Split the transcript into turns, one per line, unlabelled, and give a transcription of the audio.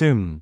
soon.